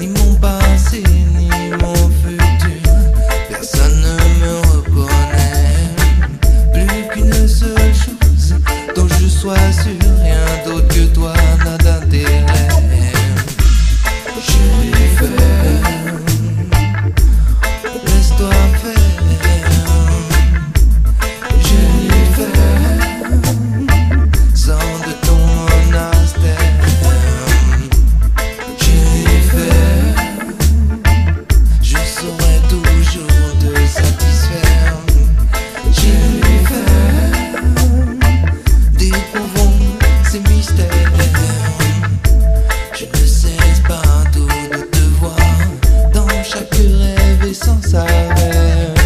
ni mon passé, ni mon futur, personne ne me reconnaît. Plus qu'une seule chose dont je sois sûr, rien d'autre que toi n'a d'intérêt. Je vais faire, laisse-toi faire. Je ne sais pas d'autre de voir dans chaque rêve et sans sa mère.